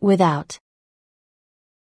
Without.